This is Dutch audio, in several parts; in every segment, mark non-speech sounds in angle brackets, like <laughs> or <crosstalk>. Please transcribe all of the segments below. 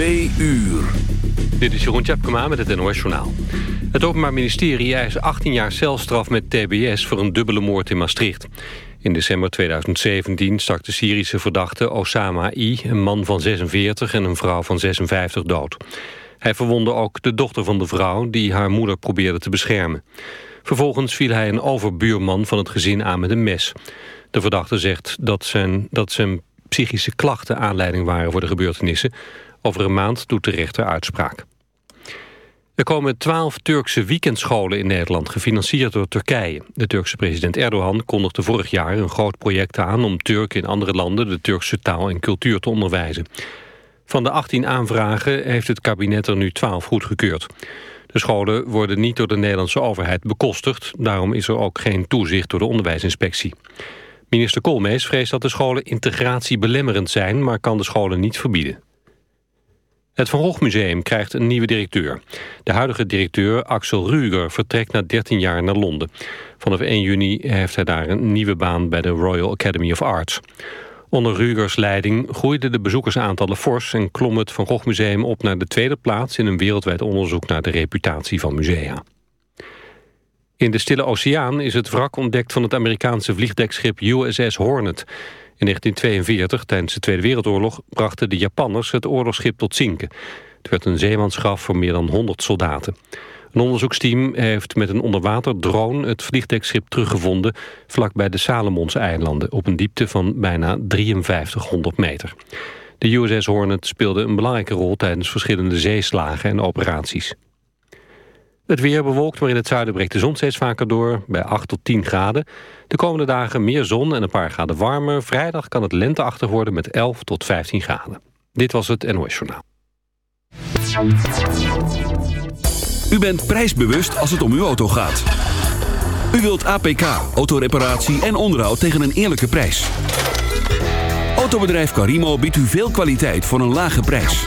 Uur. Dit is Jeroen Tjepkema met het NOS Journaal. Het Openbaar Ministerie eist 18 jaar celstraf met tbs... voor een dubbele moord in Maastricht. In december 2017 stak de Syrische verdachte Osama I... een man van 46 en een vrouw van 56 dood. Hij verwonde ook de dochter van de vrouw... die haar moeder probeerde te beschermen. Vervolgens viel hij een overbuurman van het gezin aan met een mes. De verdachte zegt dat zijn, dat zijn psychische klachten aanleiding waren voor de gebeurtenissen. Over een maand doet de rechter uitspraak. Er komen twaalf Turkse weekendscholen in Nederland, gefinancierd door Turkije. De Turkse president Erdogan kondigde vorig jaar een groot project aan... om Turken in andere landen de Turkse taal en cultuur te onderwijzen. Van de 18 aanvragen heeft het kabinet er nu 12 goedgekeurd. De scholen worden niet door de Nederlandse overheid bekostigd. Daarom is er ook geen toezicht door de onderwijsinspectie. Minister Koolmees vreest dat de scholen integratie belemmerend zijn... maar kan de scholen niet verbieden. Het Van Gogh Museum krijgt een nieuwe directeur. De huidige directeur, Axel Ruger, vertrekt na 13 jaar naar Londen. Vanaf 1 juni heeft hij daar een nieuwe baan bij de Royal Academy of Arts. Onder Rugers leiding groeiden de bezoekersaantallen fors... en klom het Van Gogh Museum op naar de tweede plaats... in een wereldwijd onderzoek naar de reputatie van musea. In de Stille Oceaan is het wrak ontdekt van het Amerikaanse vliegdekschip USS Hornet. In 1942, tijdens de Tweede Wereldoorlog, brachten de Japanners het oorlogsschip tot zinken. Het werd een zeemansgraf voor meer dan 100 soldaten. Een onderzoeksteam heeft met een onderwaterdrone het vliegdekschip teruggevonden... vlakbij de Salomonseilanden op een diepte van bijna 5300 meter. De USS Hornet speelde een belangrijke rol tijdens verschillende zeeslagen en operaties. Het weer bewolkt, maar in het zuiden breekt de zon steeds vaker door... bij 8 tot 10 graden. De komende dagen meer zon en een paar graden warmer. Vrijdag kan het lenteachtig worden met 11 tot 15 graden. Dit was het NOS Journaal. U bent prijsbewust als het om uw auto gaat. U wilt APK, autoreparatie en onderhoud tegen een eerlijke prijs. Autobedrijf Carimo biedt u veel kwaliteit voor een lage prijs.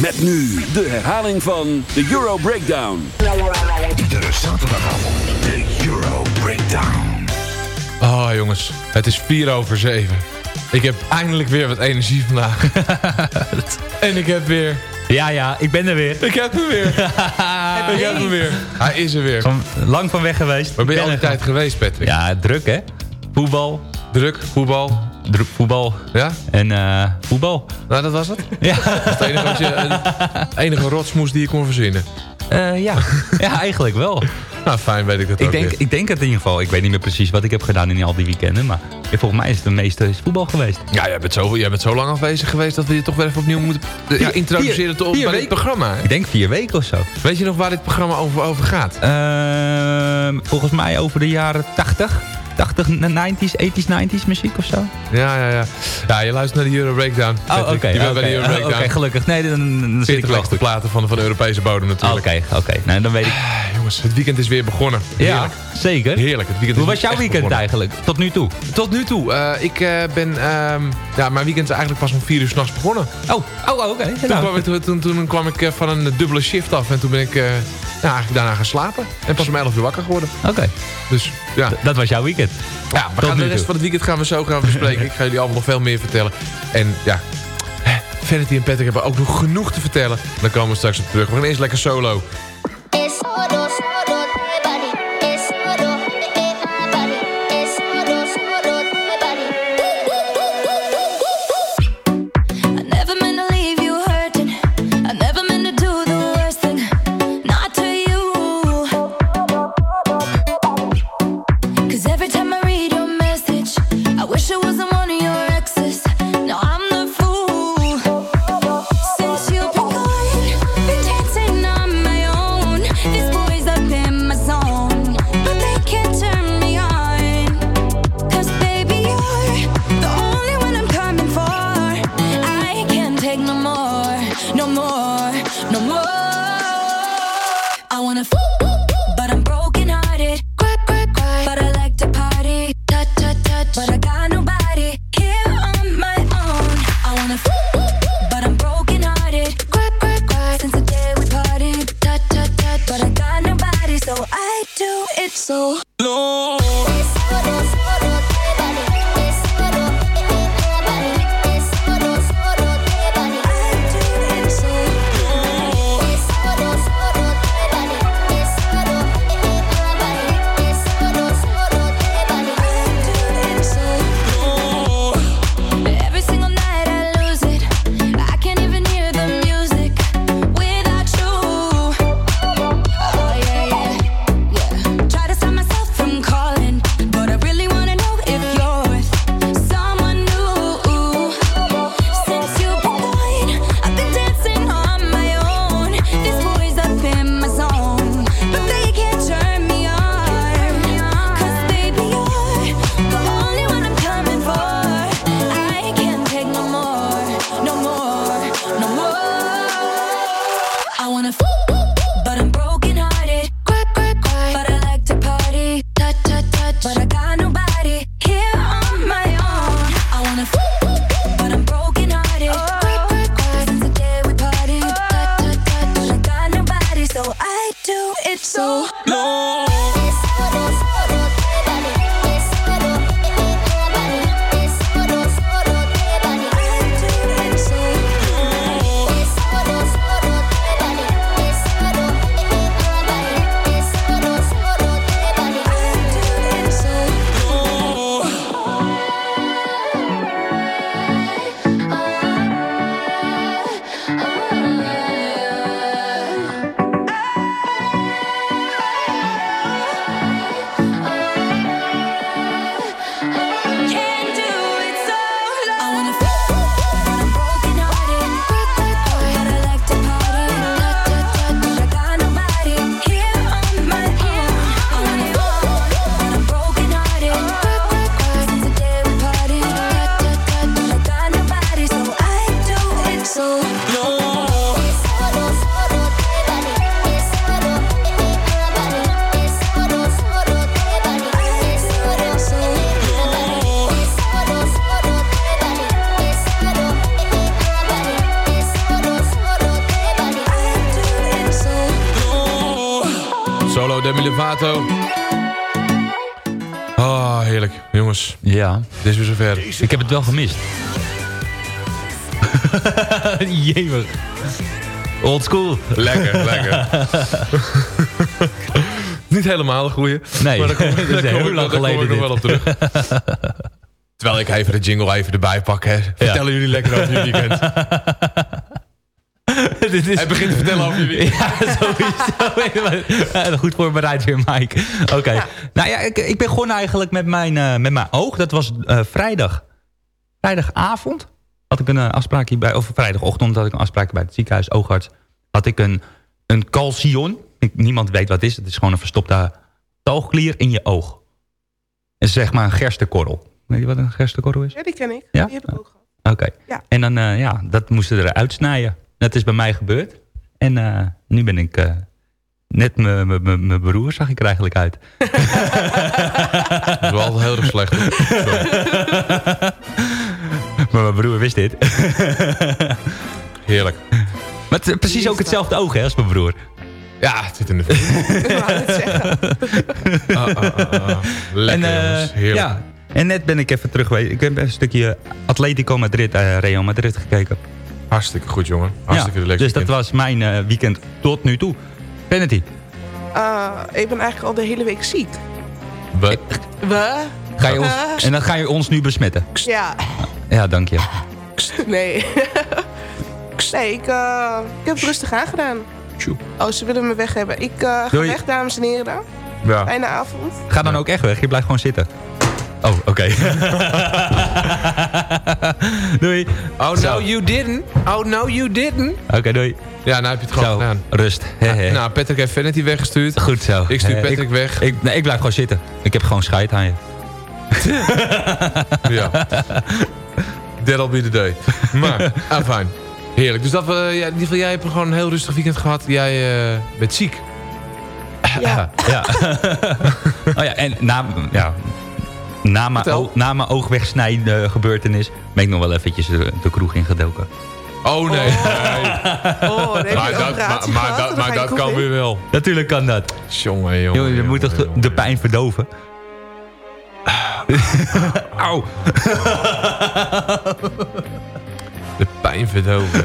Met nu de herhaling van de Euro Breakdown. Iedere zaterdagavond de Euro Breakdown. Oh jongens, het is 4 over 7. Ik heb eindelijk weer wat energie vandaag. <laughs> en ik heb weer... Ja, ja, ik ben er weer. Ik heb hem weer. <laughs> ik heb hem weer. Hij is er weer. Van, lang van weg geweest. Waar ben je al die tijd geweest, Patrick? Ja, druk hè. Voetbal. Druk, voetbal. Voetbal. Ja? En eh, voetbal. Nou, dat was het? Ja. Dat is het enige, wat je, eh, enige rotsmoes die je kon verzinnen. Eh, ja. <laughs> ja, eigenlijk wel. Nou, fijn weet ik dat Ik ook denk, weer. ik denk het in ieder geval. Ik weet niet meer precies wat ik heb gedaan in al die weekenden. Maar volgens mij is het de meeste is voetbal geweest. Ja, jij bent, zo, jij bent zo lang afwezig geweest dat we je toch weer even opnieuw moeten Ja, introduceren vier- tot, vier bij dit programma. Ik denk vier weken of zo. Weet je nog waar dit programma over, over gaat? Ehm, volgens mij over de jaren 80. 80, 90s, 80s, 90s muziek of zo. Ja, ja, ja. Ja, je luistert naar de Euro Breakdown. Oh, oké. Je bent bij de Euro Breakdown. Oké, gelukkig. Nee, dan, dan zit ik 40 wel lekste goed. platen van, van de Europese bodem natuurlijk. Oké, oké. Nee, dan weet ik. Ah, jongens, het weekend is weer begonnen. Ja, Heerlijk. zeker. Heerlijk. Het weekend Hoe was jouw weekend begonnen. eigenlijk? Tot nu toe? Tot nu toe. eh, ik eh, ben... ehm, ja, mijn weekend is eigenlijk pas om 4 uur s'nachts begonnen. Oh, oh oké. Toen, Nou, kwam ik, toen, toen, toen kwam ik eh, van een dubbele shift af. En toen ben ik ja, eigenlijk daarna gaan slapen. En pas om 11 uur wakker geworden. Oké, Dus ja, dat was jouw weekend. ja we Tot gaan de rest toe. van het weekend gaan we zo gaan bespreken. ik ga jullie allemaal nog veel meer vertellen. En ja, Vanity en Patrick hebben ook nog genoeg te vertellen. Daar komen we straks op terug. We gaan eerst lekker solo. Oh, heerlijk. Jongens, Ja, dit is weer zover. ik heb het wel gemist. <laughs> Jemig. Old school. Lekker, lekker. <laughs> Niet helemaal de goeie. Nee, maar daar kom, <laughs> dat is daar kom heel lang geleden nog wel op terug. Terwijl ik even de jingle even erbij pak. Hè. Vertellen jullie lekker over je weekend. <laughs> Dit is... Hij begint te vertellen over je <laughs> weekend. Ja, sowieso. Goed voorbereid weer, Mike. Oké. Nou ja, ik, ik ben gewoon eigenlijk met mijn, eh, met mijn oog. Dat was eh, vrijdag. Vrijdagavond had ik een eh, afspraakje bij... Of vrijdagochtend had ik een afspraak bij het ziekenhuis, oogarts. Had ik een, een calcion. Ik- niemand weet wat het is. Het is gewoon een verstopte talgklier in je oog. En zeg maar een gerstekorrel. Weet je wat een gerstekorrel is? Ja, die ken ik. Ja? Die heb ik ook gehad. Oké. Ja. En dan, eh, ja, dat moesten er uitsnijden. Dat is bij mij gebeurd. En eh, nu ben ik eh, net mijn- broer, zag ik er eigenlijk uit. <laughs> Dat is wel heel erg slecht. <laughs> maar mijn broer wist dit. <laughs> Heerlijk. Maar het precies ook hetzelfde oog hè, als mijn broer. Ja, het zit in de film. Ik wou het zeggen. Ah, ah, ah. Lekker en, eh, jongens, heerlijk. ja, en net ben ik even terug geweest. Ik heb een stukje Atletico Madrid, eh, Real Madrid gekeken. Hartstikke goed jongen. Hartstikke Ja, lekker. dus dat was mijn eh, weekend tot nu toe. Penalty. Ah, ik ben eigenlijk al de hele week ziek. Wat? We? Ga je ons, en dan ga je ons nu besmetten. Ja, Ja, dank je. nee. <laughs> nee, ik, eh, ik heb het rustig aangedaan. Oh, ze willen me weg hebben. Ik ga Doei. weg, dames en heren. Ja. Fijne avond. Ga dan ook echt weg. Je blijft gewoon zitten. Oh, oké. <laughs> <laughs> <laughs> doei. Oh Zo. no, you didn't. Oh no, you didn't. Oké, doei. Ja, nou heb je het gewoon Zo, gedaan. rust. Hehe. Nou, Patrick heeft Vanity weggestuurd. Goed zo. Ik stuur Patrick weg. Ik, nee, ik blijf gewoon zitten. Ik heb gewoon scheid aan je. <laughs> Ja. That'll be the day. Maar, <laughs> ah, fijn. Heerlijk. Dus dat we, ja, in ieder geval, jij hebt gewoon een heel rustig weekend gehad. Jij eh, bent ziek. Ja. Ja. oh ja, en na, ja, na, mijn, oog, na mijn oogwegsnijden gebeurtenis ben ik nog wel eventjes de, de kroeg ingedoken. Oh nee. nee. Oh, je Maar dat, kan in. weer wel. Natuurlijk kan dat. Jongen, jongen. Jongen, je moet toch <laughs> de, pijn verdoven? Auw. De pijn verdoven.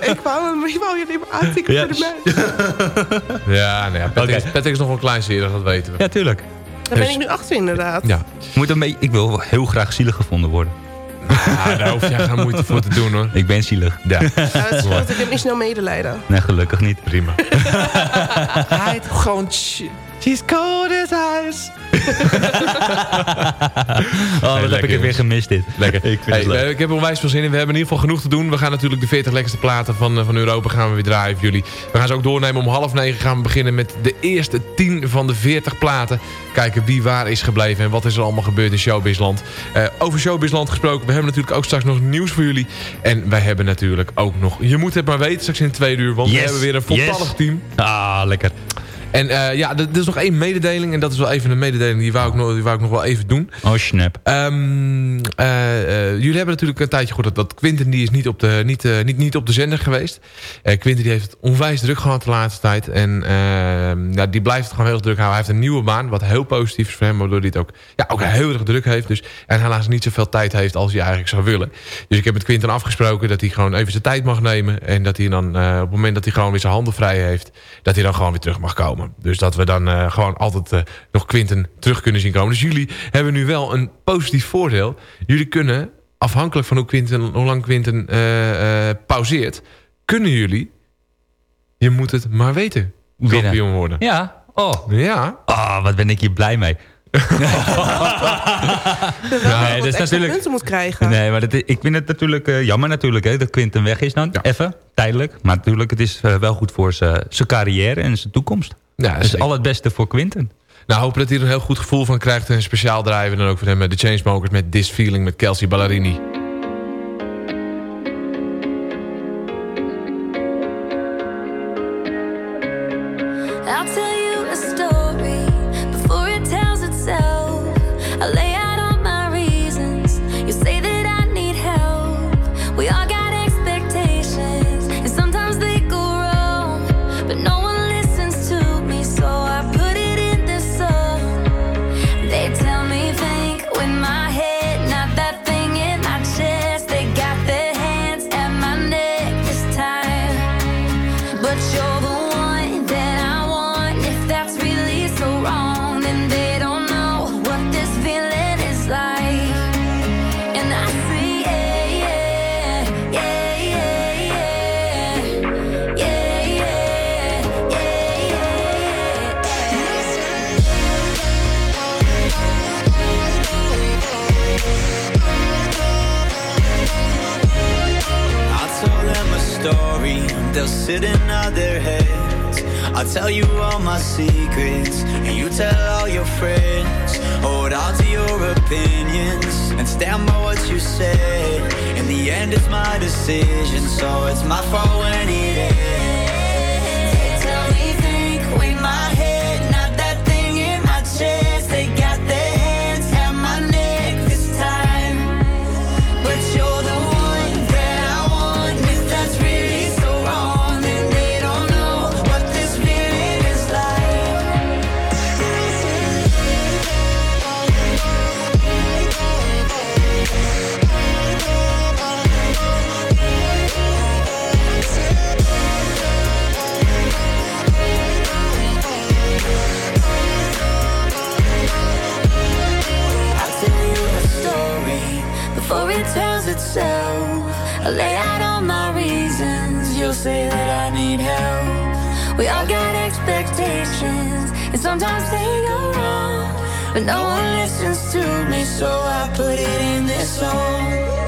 Ik wou, hem- ik wou je niet meer aantikken Ja. voor de meid. ja, nee, ja, Patrick, Patrick is nog wel kleinserig, dat weten we. Ja, tuurlijk. Daar ben ik nu achter inderdaad. Ja. Moet een beetje, ik wil heel graag zielig gevonden worden. Ah, daar hoef je geen moeite voor te doen hoor. Ik ben zielig. Ja, Ja, dat scheelt, ik heb niet snel medelijden. Nee, gelukkig niet. prima. <laughs> Hij heeft gewoon... She's cold as ice. <laughs> Oh, wat heb ik lekker, het weer gemist dit. Lekker. Ik vind Hey, het leuk. we- ik heb er onwijs veel zin in. We hebben in ieder geval genoeg te doen. We gaan natuurlijk de 40 lekkerste platen van, eh, van Europa gaan we weer draaien voor jullie. We gaan ze ook doornemen. Om half negen gaan we beginnen met de eerste 10 van de 40 platen. Kijken wie waar is gebleven en wat is er allemaal gebeurd in Showbizland. Eh over Showbizland gesproken. We hebben natuurlijk ook straks nog nieuws voor jullie. En wij hebben natuurlijk ook nog... Je moet het maar weten straks in twee uur. Want we hebben weer een voltallig yes. team. Ah, lekker. En eh, ja, er is nog één mededeling. En dat is wel even een mededeling die wou ik nog, die wou ik nog wel even doen. Oh, snap. Eh, jullie hebben natuurlijk een tijdje gehoord dat, dat Quinten die is niet op de, niet, niet, niet op de zender geweest. Quinten die heeft het onwijs druk gehad de laatste tijd. En ehm, ja, die blijft het gewoon heel druk houden. Hij heeft een nieuwe baan, wat heel positief is voor hem. Waardoor hij het ook, ja, ook heel erg druk heeft. Dus, en helaas niet zoveel tijd heeft als hij eigenlijk zou willen. Dus ik heb met Quinten afgesproken dat hij gewoon even zijn tijd mag nemen. En dat hij dan op het moment dat hij gewoon weer zijn handen vrij heeft... dat hij dan gewoon weer terug mag komen. Dus dat we dan eh, gewoon altijd eh, nog Quinten terug kunnen zien komen. Dus jullie hebben nu wel een positief voordeel. Jullie kunnen, afhankelijk van hoe, Quinten, hoe lang Quinten eh, eh, pauzeert... kunnen jullie, je moet het maar weten, kampioen worden. Ja. Oh. Ja. Ah, wat ben ik hier blij mee. Nee, dat is extra natuurlijk- punten moet krijgen. Nee, maar dat, is- ik vind het natuurlijk eh, jammer natuurlijk hè, dat Quinten weg is dan. Ja. Even, tijdelijk. Maar natuurlijk, het is wel goed voor zijn zijn carrière en zijn toekomst. Ja, Dus al het beste voor Quinten. Nou, hopen dat hij er een heel goed gevoel van krijgt. En speciaal draaien we dan ook voor hem met de Chainsmokers... met This Feeling met Kelsey Ballerini. sitting on heads. I tell you all my secrets, and you tell all your friends. Hold on to your opinions and stand by what you say. In the end, it's my decision, so it's my fault when it ends. around, but no one listens to me, so I put it in this song.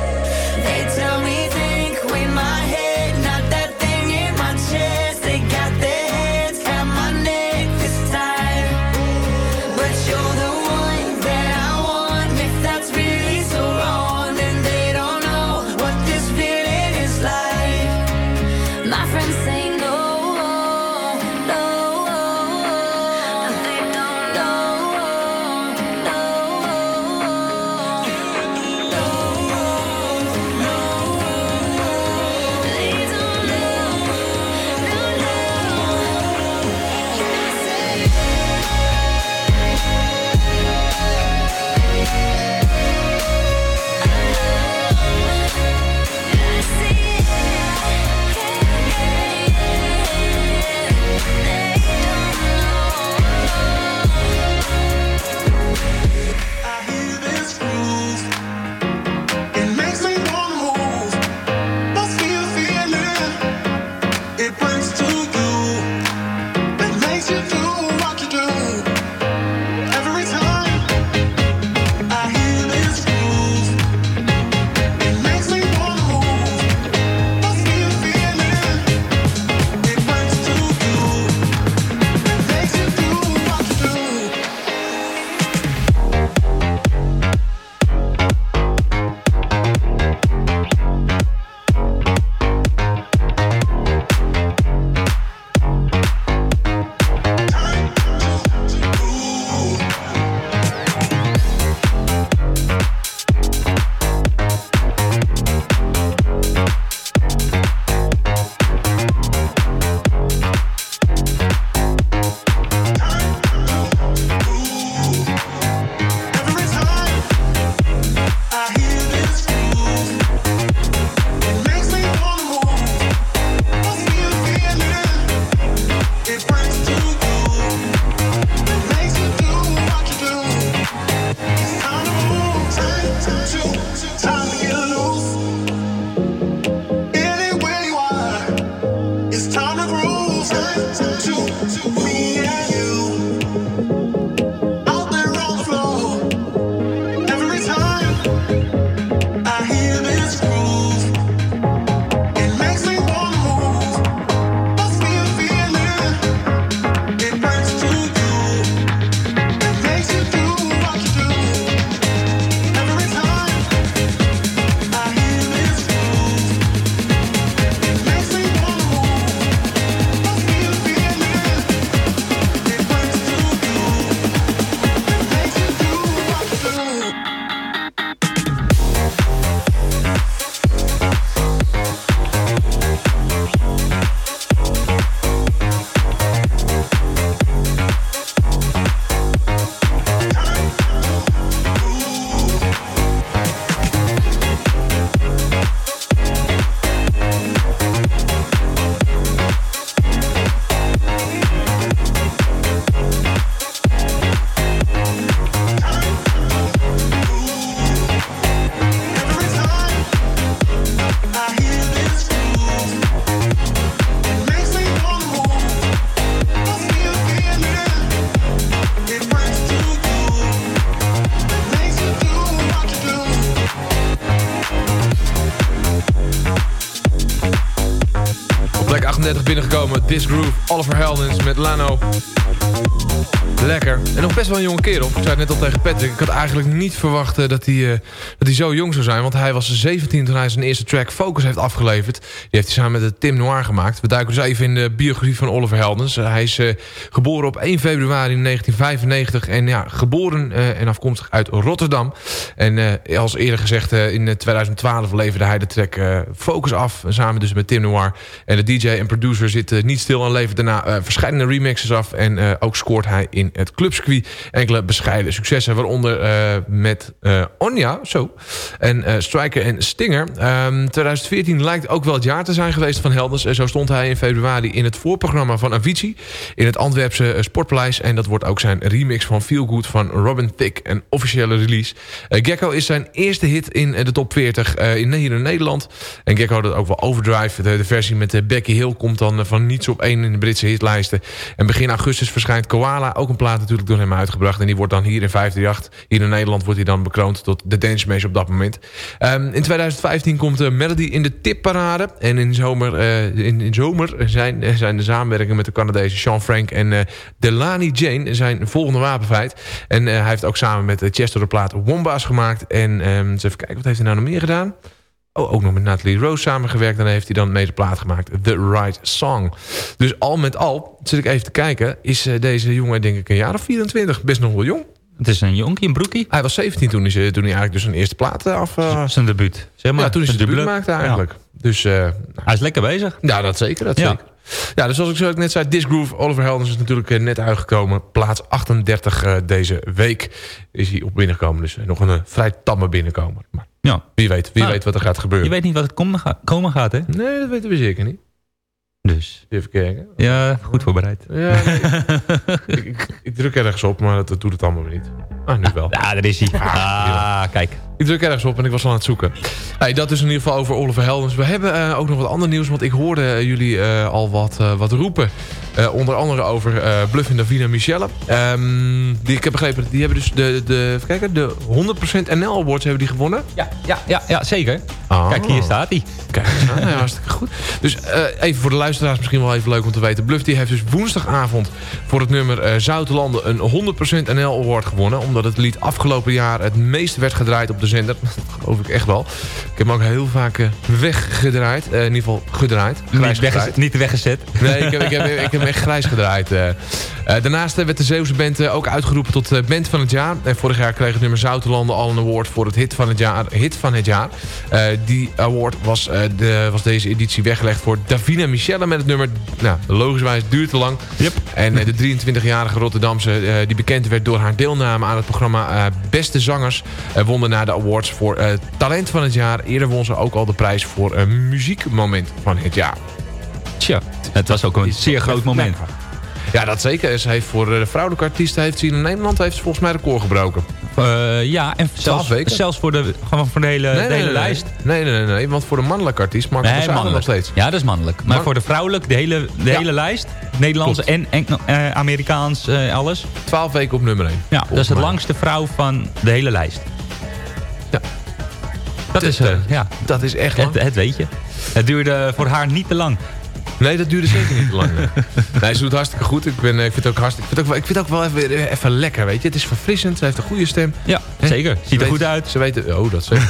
Binnengekomen. This Groove, Oliver Heldens met Lano. Lekker. En nog best wel een jonge kerel. Ik zei net al tegen Patrick. Ik had eigenlijk niet verwacht eh, dat, hij, eh, dat hij zo jong zou zijn. Want hij was 17 toen hij zijn eerste track Focus heeft afgeleverd. Die heeft hij samen met de Tim Noir gemaakt. We duiken dus even in de biografie van Oliver Heldens. Eh, hij is eh, geboren op 1 februari 1995. En ja, geboren eh, en afkomstig uit Rotterdam. En eh, als eerder gezegd, eh, in eh, 2012 leverde hij de track Focus af. Samen dus met Tim Noir. En de DJ en producer zit eh, niet stil en levert daarna verschillende remixes af. En ook scoort hij in het clubscircuit enkele bescheiden successen. Waaronder met Onja, zo. En Striker en Stinger. Ehm, 2014 lijkt ook wel het jaar te zijn geweest van Heldens. En zo stond hij in februari in het voorprogramma van Avicii. In het Antwerpse eh, Sportpaleis. En dat wordt ook zijn remix van Feel Good van Robin Thicke. Een officiële release. Eh, Gecko is zijn eerste hit in eh, de top 40 eh, in, hier in Nederland. En Gecko had ook wel Overdrive. De, versie met Becky Hill komt dan van niets op één in de Britse hitlijsten. En begin augustus verschijnt Koala. Ook een plaat natuurlijk door hem uitgebracht. En die wordt dan hier in 538. Hier in Nederland wordt hij dan bekroond tot de Dance op dat moment. Ehm, in 2015 komt de Melody in de tipparade. En in zomer, in, in zomer zijn, zijn de samenwerkingen met de Canadese Sean Frank en Delani Jane zijn volgende wapenfeit. En eh, hij heeft ook samen met eh, Chester de plaat Womba's gemaakt. En ehm, eens even kijken, wat heeft hij nou nog meer gedaan? Oh, ook nog met Natalie Rose samengewerkt. En dan heeft hij dan mee de plaat gemaakt. The Right Song. Dus al met al, zit ik even te kijken... is eh, deze jongen denk ik een jaar of 24. Best nog wel jong. Het is een jonkie, een broekie. Hij was 17 toen hij, ze- toen hij eigenlijk dus zijn eerste plaat eh, af... eh, Zijn debuut. Zeg maar. ja, toen hij zijn debuut maakte eigenlijk. Dus eh, Hij is lekker bezig. ja, dat zeker. Dat Ja. zeker. Ja, dus zoals ik zo net zei, Disgroove, Oliver Heldens is natuurlijk eh, net uitgekomen. Plaats 38 eh, deze week is hij op binnengekomen. Dus eh, nog een vrij tamme binnenkomer. Maar Ja. wie weet, wie Nou, weet wat er gaat gebeuren. Je weet niet wat het komen, ga- komen gaat, hè? Nee, dat weten we zeker niet. Dus. Even kijken. Ja, goed voorbereid. Ja, nee, ik, ik, ik druk ergens op, maar dat, doet het allemaal weer niet. Ah, nu wel. Ja, daar is hij. Ah, kijk. Ik druk ergens op en ik was al aan het zoeken. Hey, dat is in ieder geval over Oliver Heldens. We hebben eh, ook nog wat ander nieuws, want ik hoorde eh, jullie eh, al wat, wat roepen. Onder andere over Bluff en Davina Michelle. Ehm, die, ik heb begrepen, die hebben dus de, de, even kijken, de 100% NL Awards hebben die gewonnen. Ja, ja, ja, ja zeker. Ah. Kijk, hier staat hij. Kijk, aan. ja, hartstikke goed. Dus eh, even voor de luisteraars misschien wel even leuk om te weten. Bluff die heeft dus woensdagavond voor het nummer eh Zoutelanden een 100% NL Award gewonnen. Omdat het lied afgelopen jaar het meest werd gedraaid op de zender. <laughs> Dat geloof ik echt wel. Ik heb hem ook heel vaak eh, weggedraaid. In ieder geval gedraaid. Grijs Niet, weggezet, niet weggezet. Nee, ik heb, ik, heb, ik heb hem echt grijs gedraaid. Eh. Daarnaast eh, werd de Zeeuwse band eh, ook uitgeroepen tot band van het jaar. En vorig jaar kreeg het nummer Zoutelanden al een award voor het hit van het jaar. Hit van het jaar. Eh, die award was, eh, de, was deze editie weggelegd voor Davina Michelle met het nummer... Nou, logischwijs duurt te lang. Yep. En de 23-jarige Rotterdamse, eh, die bekend werd door haar deelname aan het programma eh, Beste Zangers... won daarna de awards voor eh, Talent van het jaar. Eerder won ze ook al de prijs voor eh, Muziekmoment van het jaar. Tja, het was ook een zeer groot moment. Ja, dat zeker. Ze heeft voor eh, de vrouwelijke artiesten heeft ze in Nederland heeft ze volgens mij record gebroken. Eh, ja, en zelfs, zelfs voor de, gewoon voor de hele, de hele lijst. Nee, nee, nee, nee, want voor de mannelijke artiest mag Nee, ze nog mannelijk. steeds. Ja, dat is mannelijk. Maar Man- voor de vrouwelijk, de hele, de Ja. hele lijst. Nederlands Klopt. en, en eh, Amerikaans, eh, alles. 12 weken op nummer 1. Ja, dat is de langste vrouw van de hele lijst. Ja. Dat is, ja, Dat is echt lang. het, het weet je. Het duurde voor haar niet te lang. Nee, dat duurde zeker niet te lang. Nee, <laughs> nee ze doet hartstikke goed. Ik, ben, eh, ik vind het ook hartstikke. Ik vind het ook wel, ik vind het ook wel even, even lekker, weet je. Het is verfrissend. Ze heeft een goede stem. Ja, zeker. Ze Ziet er goed uit. Ze weten. Oh, dat zeker.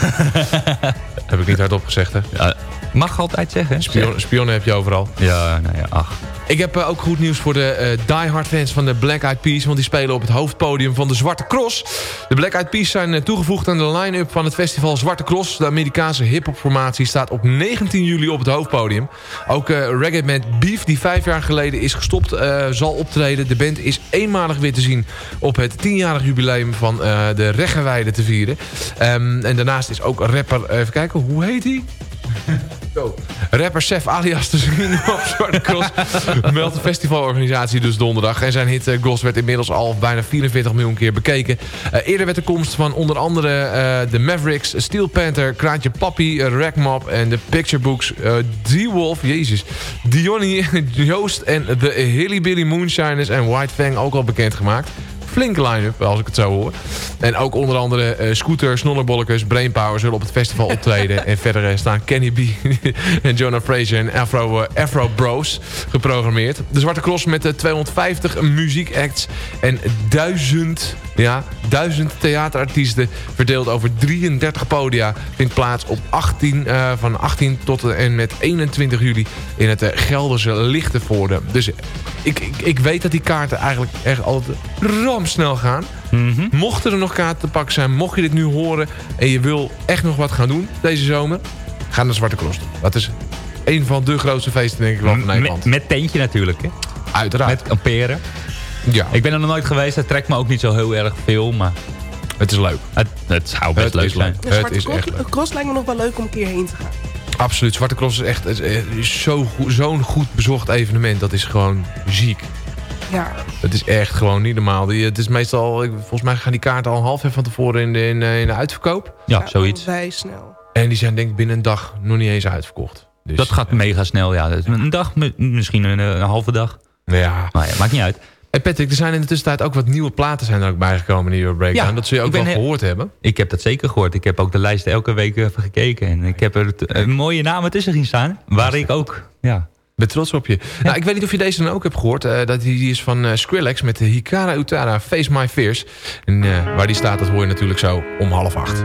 <laughs> heb ik niet hardop gezegd, hè? Ja, mag altijd zeggen. Spion, spionnen heb je overal. Ja, nou ja, ach. Ik heb eh, ook goed nieuws voor de eh diehard fans van de Black Eyed Peas. Want die spelen op het hoofdpodium van de Zwarte Cross. De Black Eyed Peas zijn eh, toegevoegd aan de line-up van het festival Zwarte Cross. De Amerikaanse hip-hop formatie staat op 19 juli op het hoofdpodium. Ook eh reggae band Beef, die vijf jaar geleden is gestopt, zal optreden. De band is eenmalig weer te zien op het 10-jarig jubileum van de Reggeweide te vieren. Ehm, en daarnaast is ook rapper, even kijken, hoe heet hij? <laughs> Zo. Rapper Sef alias zien op Zwarte Cross <laughs> meldt de festivalorganisatie dus donderdag. En zijn hit eh, Ghost werd inmiddels al bijna 44 miljoen keer bekeken. Eh, eerder werd de komst van onder andere eh, de Mavericks, Steel Panther, Kraantje Papi, uh, Rackmap en de Picture Books, eh D-Wolf, jezus, Diony, <laughs> Joost en de Hilly Billy Moonshiners en White Fang ook al bekendgemaakt. Flinke line-up, als ik het zo hoor. En ook onder andere eh, Scooter, Snollerbolletjes, Brainpower zullen op het festival optreden. <laughs> en verder eh, staan Kenny B <laughs> en Jonah Fraser en Afro, eh, Afro Bros geprogrammeerd. De Zwarte Cross met de 250 muziekacts en 1000, ja, 1000 theaterartiesten verdeeld over 33 podia vindt plaats op 18, eh, van 18 tot en met 21 juli in het Gelderse Lichtenvoorde. Dus ik, ik, ik weet dat die kaarten eigenlijk echt altijd ramsnel gaan. Mochten er nog kaarten te pakken zijn, mocht je dit nu horen en je wil echt nog wat gaan doen deze zomer, ga naar Zwarte Cross. toe. Dat is een van de grootste feesten denk ik wel van Nederland. Met, met tentje natuurlijk, hè? Uiteraard. Met kamperen. Ja. Ik ben er nog nooit geweest. Het trekt me ook niet zo heel erg veel, maar... Het is leuk. Het, het zou best Het leuk is zijn. leuk. Het is echt leuk. Cross lijkt me nog wel leuk om een keer heen te gaan. Absoluut. Zwarte Cross is echt is, is zo zo'n goed bezocht evenement. Dat is gewoon ziek. Ja. Het is echt gewoon niet normaal. Die, het is meestal, ik- volgens mij gaan die kaarten al een half jaar van tevoren in de, in, de- in de uitverkoop. Ja, zoiets. Vrij snel. En die zijn denk ik binnen een dag nog niet eens uitverkocht. Dus, dat gaat mega snel, ja. Is Een dag, mi- misschien een, een halve dag. Ja. Maar ja, maakt niet uit. En Patrick, er zijn in de tussentijd ook wat nieuwe platen zijn er ook bijgekomen in Euro Breakdown. Ja, dat zul je ook wel gehoord hebben. Ik heb dat zeker gehoord. Ik heb ook de lijst elke week even gekeken. En ik heb er mooie namen tussen zien staan. Waar ik ook, ja... ben trots op je. Nou, ik weet niet of je deze dan ook hebt gehoord. eh, dat die, die is van eh, Skrillex met de Hikara Utara Face My Fears. En eh, waar die staat, dat hoor je natuurlijk zo om half acht.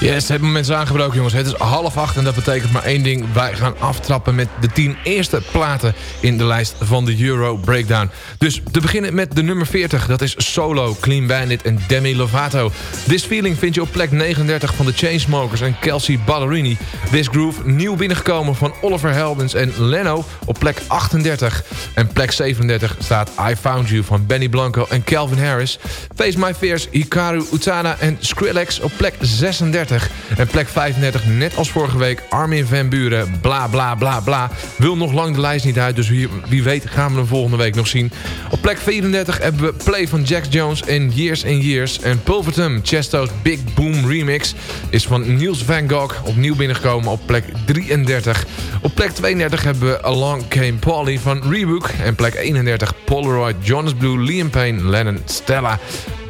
Yes, het moment is aangebroken jongens. Het is half acht en dat betekent maar één ding. Wij gaan aftrappen met de tien eerste platen in de lijst van de Euro Breakdown. Dus te beginnen met de nummer 40. Dat is Solo, Clean Bandit en Demi Lovato. This Feeling vind je op plek 39 van de Chainsmokers en Kelsey Ballerini. This Groove nieuw binnengekomen van Oliver Heldens en Leno op plek 38. En plek 37 staat I Found You van Benny Blanco en Calvin Harris. Face My Fears, Hikaru Utana en Skrillex op plek 36. En plek 35, net als vorige week, Armin van Buren, bla bla bla bla. Wil nog lang de lijst niet uit, dus wie, wie weet gaan we hem volgende week nog zien. Op plek 34 hebben we Play van Jack Jones en Years and Years. En Pulvertum, Chesto's Big Boom Remix, is van Niels van Gogh opnieuw binnengekomen op plek 33. Op plek 32 hebben we Along Came Polly van Rebook. En plek 31, Polaroid, Jonas Blue, Liam Payne, Lennon, Stella...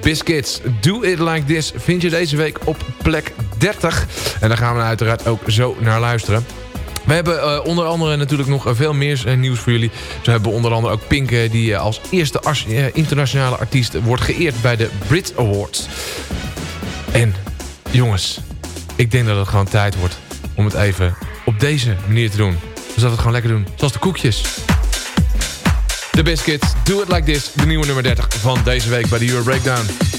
Biscuits, Do It Like This vind je deze week op plek 30. En daar gaan we uiteraard ook zo naar luisteren. We hebben uh, onder andere natuurlijk nog veel meer uh, nieuws voor jullie. Zo hebben we onder andere ook Pink... Die als eerste internationale artiest wordt geëerd bij de Brit Awards. En jongens, ik denk dat het gewoon tijd wordt om het even op deze manier te doen. Dus dat we het gewoon lekker doen. Zoals de koekjes. The Biscuits, Do It Like This, de nieuwe nummer 30 van deze week bij de Euro Breakdown.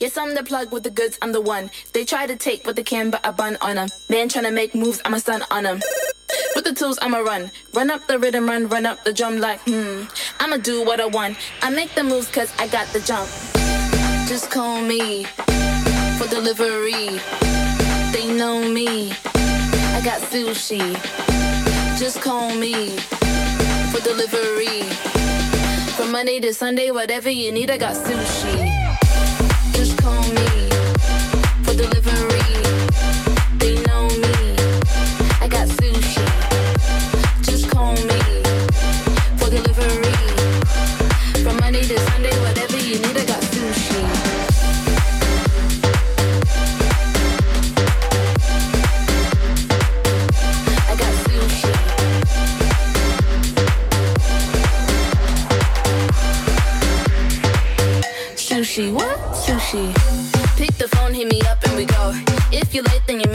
Yes, I'm the plug with the goods, I'm the one. They try to take what they can, but I bun on them. Man trying to make moves, I'm a stun on them. The tools, I'ma run. Run up the rhythm, run, run up the drum like, hmm. I'ma do what I want. I make the moves cause I got the jump. Just call me for delivery. They know me. I got sushi. Just call me for delivery. From Monday to Sunday, whatever you need, I got sushi. Sushi, what? Sushi. Pick the phone, hit me up, and we go. If you're late, then you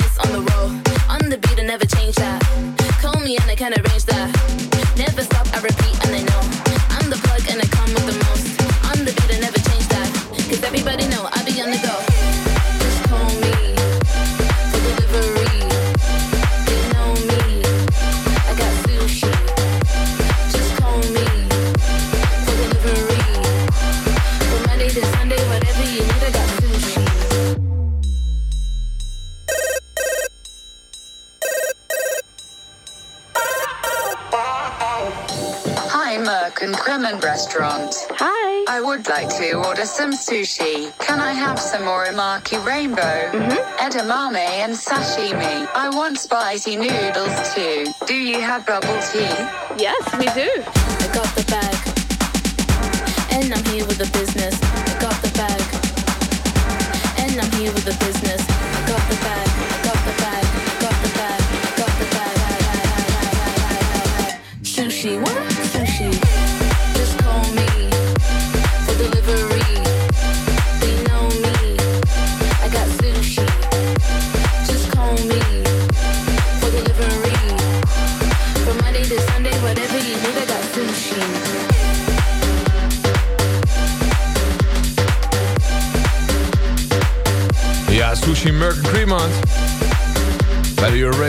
Merck Restaurant. Hi. I would like to order some sushi. Can I have some orimaki rainbow, mm-hmm. edamame, and sashimi? I want spicy noodles too. Do you have bubble tea? Yes, we do. I got the bag. And I'm here with the business.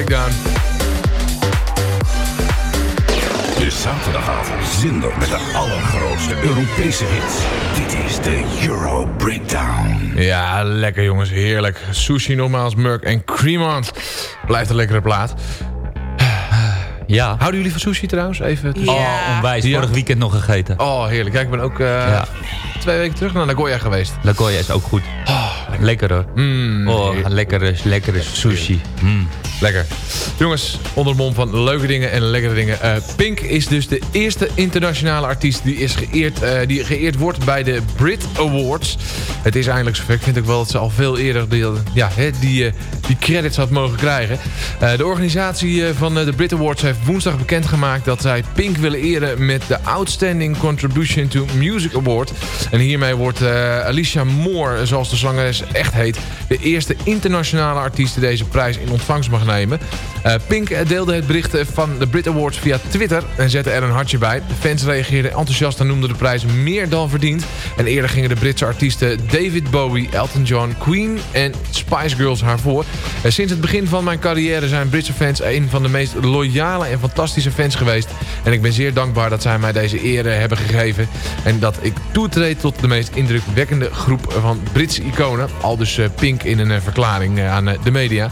Breakdown. De zaterdagavond zinder met de allergrootste Europese hits. Dit is de Euro Breakdown. Ja, lekker jongens. Heerlijk. Sushi nogmaals, Merc en Cremant. Blijft een lekkere plaat. Ja. Houden jullie van sushi trouwens? Even tussen- Oh, onwijs. Ja. Vorig weekend nog gegeten. Oh, heerlijk. Kijk, ik ben ook eh, twee weken terug naar Nagoya geweest. Nagoya is ook goed. Lekker hoor. oh, lekkere, lekkere sushi. Mm. Lekker. Jongens, onder de mom van leuke dingen en lekkere dingen. Eh, Pink is dus de eerste internationale artiest die, is geëerd, eh, die geëerd wordt bij de Brit Awards. Het is eindelijk zover. Ik vind ook wel dat ze al veel eerder die, ja, die, eh, die credits had mogen krijgen. De organisatie van de Brit Awards heeft woensdag bekendgemaakt dat zij Pink willen eren met de Outstanding Contribution to Music Award. En hiermee wordt Alicia Moore, zoals de zangeres echt heet, de eerste internationale artiest die deze prijs in ontvangst mag nemen. Eh, Pink deelde het bericht eh, van de Brit Awards via Twitter en zette er een hartje bij. De fans reageerden enthousiast en noemden de prijs meer dan verdiend. En eerder gingen de Britse artiesten David Bowie, Elton John, Queen en Spice Girls haar voor. Eh, sinds het begin van mijn carrière zijn Britse fans een van de meest loyale en fantastische fans geweest. En ik ben zeer dankbaar dat zij mij deze eer hebben gegeven. En dat ik toetreed tot de meest indrukwekkende groep van Britse iconen. Al dus Pink in een verklaring aan de media.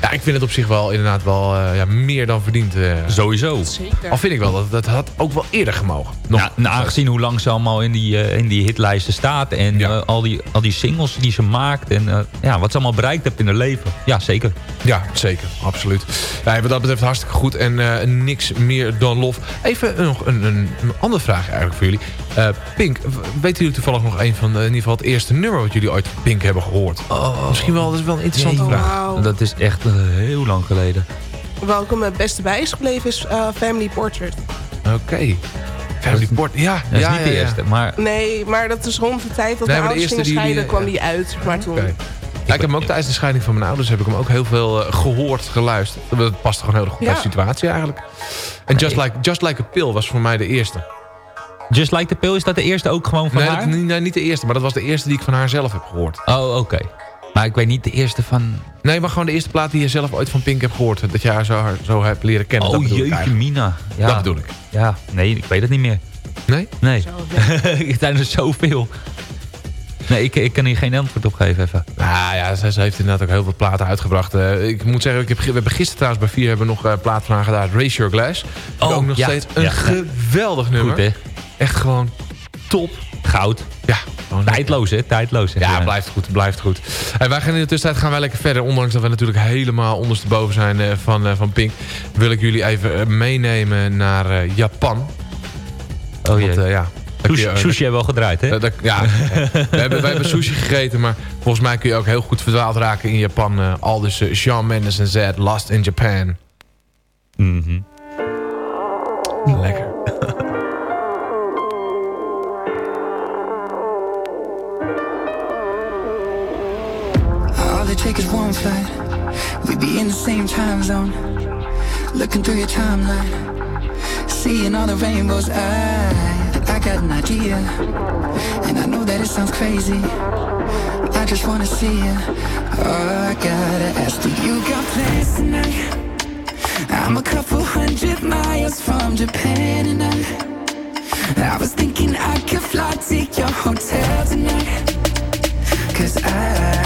Ja, ik vind het op zich wel inderdaad wel eh, ja, meer dan verdiend. eh. Sowieso. Zeker. Al vind ik wel dat dat had ook wel eerder gemogen. Nog. Ja, nou, aangezien hoe lang ze allemaal in die, eh, in die hitlijsten staat. En eh, al, die, al die singles die ze maakt. En eh, ja, wat ze allemaal bereikt heeft in haar leven. Ja, zeker. Ja, zeker. Absoluut. Ja, wat dat betreft hartstikke goed. En eh, niks meer dan lof. Even nog een, een, een andere vraag eigenlijk voor jullie. Eh, Pink, weten jullie toevallig nog een van in ieder geval het eerste nummer wat jullie ooit van Pink hebben gehoord? Misschien wel, dat is wel een interessante vraag. Wauw. Dat is echt heel lang geleden. Welke me het beste bij is gebleven is eh, Family Portrait. Oké. Family Port, ja. Dat is ja, niet de ja. eerste, maar... Nee, maar dat is rond de tijd dat Nee, de ouders eerste gingen die scheiden, kwam die uit. Maar toen... Ja, ik heb hem ook tijdens de scheiding van mijn ouders heb ik hem ook heel veel eh, gehoord, geluisterd. Dat past gewoon heel erg goed bij de situatie eigenlijk. En Just Like, Just like a Pill was voor mij de eerste. Just Like the Pill, is dat de eerste ook gewoon van Nee, haar? dat, nee, niet de eerste, maar dat was de eerste die ik van haar zelf heb gehoord. Oh, oké. Maar ik weet niet de eerste van... Nee, maar gewoon de eerste plaat die je zelf ooit van Pink hebt gehoord. Dat je haar zo, zo hebt leren kennen. dat Oh, jeetje mina. Ja. Dat bedoel ik. Ja, nee, ik weet het niet meer. Nee? Nee. <laughs> Zijn er zoveel. Nee, ik, ik kan hier geen antwoord op geven even. Nou ja, ze, ze heeft inderdaad ook heel veel platen uitgebracht. Eh, ik moet zeggen, ik heb, we hebben gisteren trouwens bij vier hebben we nog uh, plaat van haar gedaan. Raise Your Glass. Oh, ook nog ja. steeds een Ja. geweldig nummer. Goed, hè? Echt gewoon top. Goud. Ja. gewoon Tijdloos, hè? Tijdloos. zeg Ja, je. blijft goed, blijft goed. En wij gaan in de tussentijd gaan wij lekker verder. Ondanks dat we natuurlijk helemaal ondersteboven zijn eh, van, eh, van Pink. Wil ik jullie even eh, meenemen naar eh, Japan. Oh jee. Want, ja, Sushi, sushi hebben we al gedraaid, hè? Dat- ja, <laughs> we, hebben, wij hebben sushi gegeten, maar volgens mij kun je ook heel goed verdwaald raken in Japan. eh, al dus Shawn Mendes en Z, Lost in Japan. Mhm. Lekker. Takes is one flight. We'd be in the same time zone. Looking through your timeline. Seeing all the rainbows. I, I got an idea. And I know that it sounds crazy. I just wanna see you. Oh, I gotta ask, do you got plans tonight? I'm a couple hundred miles from Japan and I, I was thinking I could fly to your hotel tonight. Cause I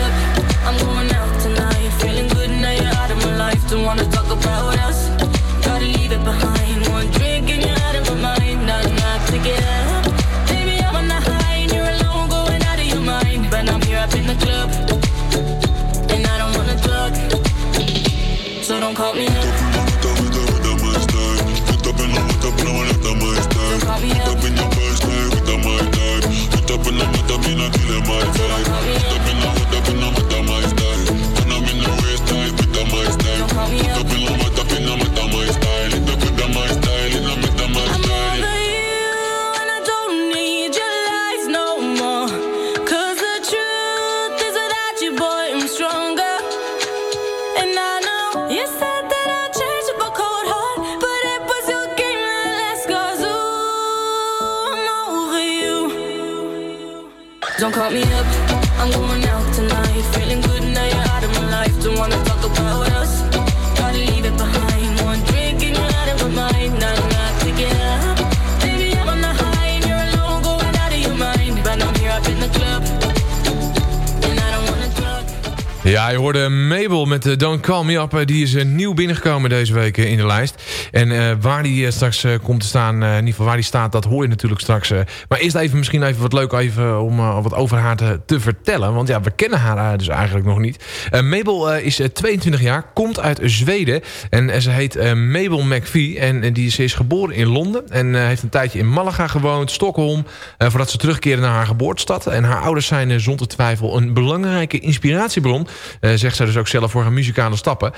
proud of Don't Call Me Up. Eh, Die is eh, nieuw binnengekomen deze week eh, in de lijst. En eh, waar die eh, straks eh, komt te staan, in ieder geval waar die staat, dat hoor je natuurlijk straks. Maar eerst even misschien even wat leuk even, om wat over haar te, te vertellen. Want ja, we kennen haar dus eigenlijk nog niet. Mabel is eh, 22 jaar, komt uit Zweden. En ze heet Mabel McVie. En die, ze is geboren in Londen. En heeft een tijdje in Malaga gewoond, Stockholm. voordat ze terugkeerde naar haar geboortestad. En haar ouders zijn zonder twijfel een belangrijke inspiratiebron. zegt zij dus ook zelf voor haar muzikale stappen.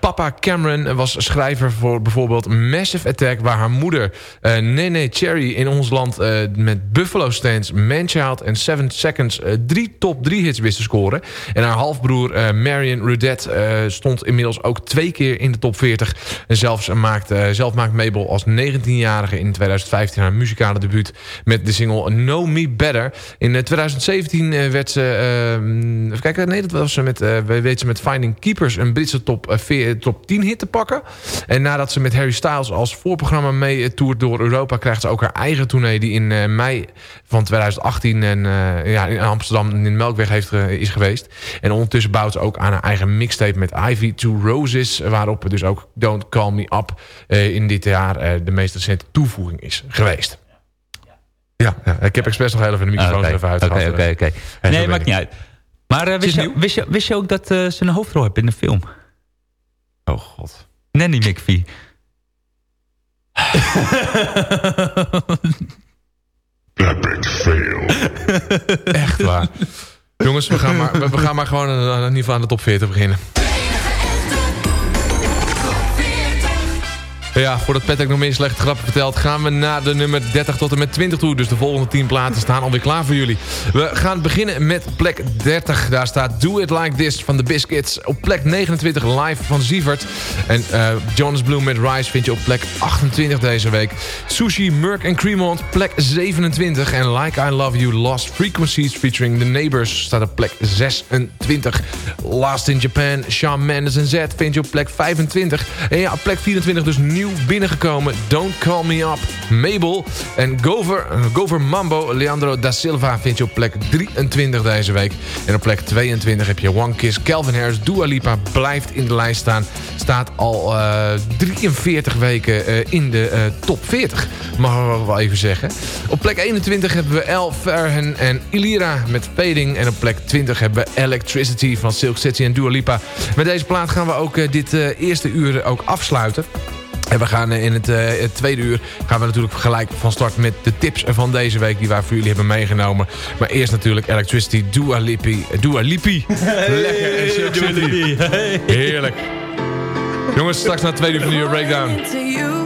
Papa Cameron was schrijver voor bijvoorbeeld Massive Attack... waar haar moeder eh, Nene Cherry in ons land eh, met Buffalo Stance, Manchild en Seven Seconds... eh, drie top drie hits wist te scoren. En haar halfbroer Marion Rudette eh, stond inmiddels ook twee keer in de top 40. En zelfs maakt, zelf maakt Mabel als 19-jarige in 2015 haar muzikale debuut... met de single Know Me Better. In eh, 2017 eh, werd ze... eh, even kijken, nee, dat was ze met, weet ze met Finding Keepers... een Britse top, top 10 hit te pakken. En nadat ze met Styles als voorprogramma mee eh, toert door Europa... krijgt ze ook haar eigen tournee die in eh, mei van 2018... En, eh, ja, in Amsterdam in de Melkweg heeft, is geweest. En ondertussen bouwt ze ook aan haar eigen mixtape met Ivy to Roses... waarop dus ook Don't Call Me Up eh, in dit jaar eh, de meest recente toevoeging is geweest. Ja, ja, ik heb expres nog heel even de microfoon er even uit Oké, oké, oké. Nee, maakt niet uit. Maar wist, je, wist, je, wist je ook dat ze een hoofdrol heeft in de film? Oh god. Nanny McVie. <laughs> Epic fail. Echt waar. Jongens, we gaan maar, we, gaan maar gewoon aan, in ieder geval aan de top 40 beginnen. Ja, voordat Patrick nog meer slechte grappen vertelt... gaan we naar de nummer 30 tot en met 20 toe. Dus de volgende 10 platen staan alweer klaar voor jullie. We gaan beginnen met plek 30. Daar staat Do It Like This van The Biscuits. Op plek 29 live van Sievert. En eh, Jonas Blue met Rise vind je op plek 28 deze week. Sushi, Merck en Cremont, plek 27. En Like I Love You, Lost Frequencies featuring The Neighbors... staat op plek 26. Last in Japan, Shawn Mendes en Z vind je op plek 25. En ja, plek 24 dus binnengekomen. Don't Call Me Up, Mabel. En Gover, eh, Gover Mambo, Leandro da Silva vind je op plek 23 deze week. En op plek 22 heb je One Kiss, Calvin Harris, Dua Lipa blijft in de lijst staan. Staat al eh, 43 weken eh, in de top 40, mag ik wel even zeggen. Op plek 21 hebben we El Verhen en Ilira met Fading. En op plek 20 hebben we Electricity van Silk City en Dua Lipa. Met deze plaat gaan we ook dit eerste uur ook afsluiten. En we gaan eh, in het, eh, het, tweede uur gaan we natuurlijk gelijk van start met de tips van deze week die wij voor jullie hebben meegenomen. Maar eerst natuurlijk Electricity, Dua Lipi. Eh, Dua Lipi. <laughs> Lekker en Silk Heerlijk. Jongens, straks na het tweede uur van de Breakdown.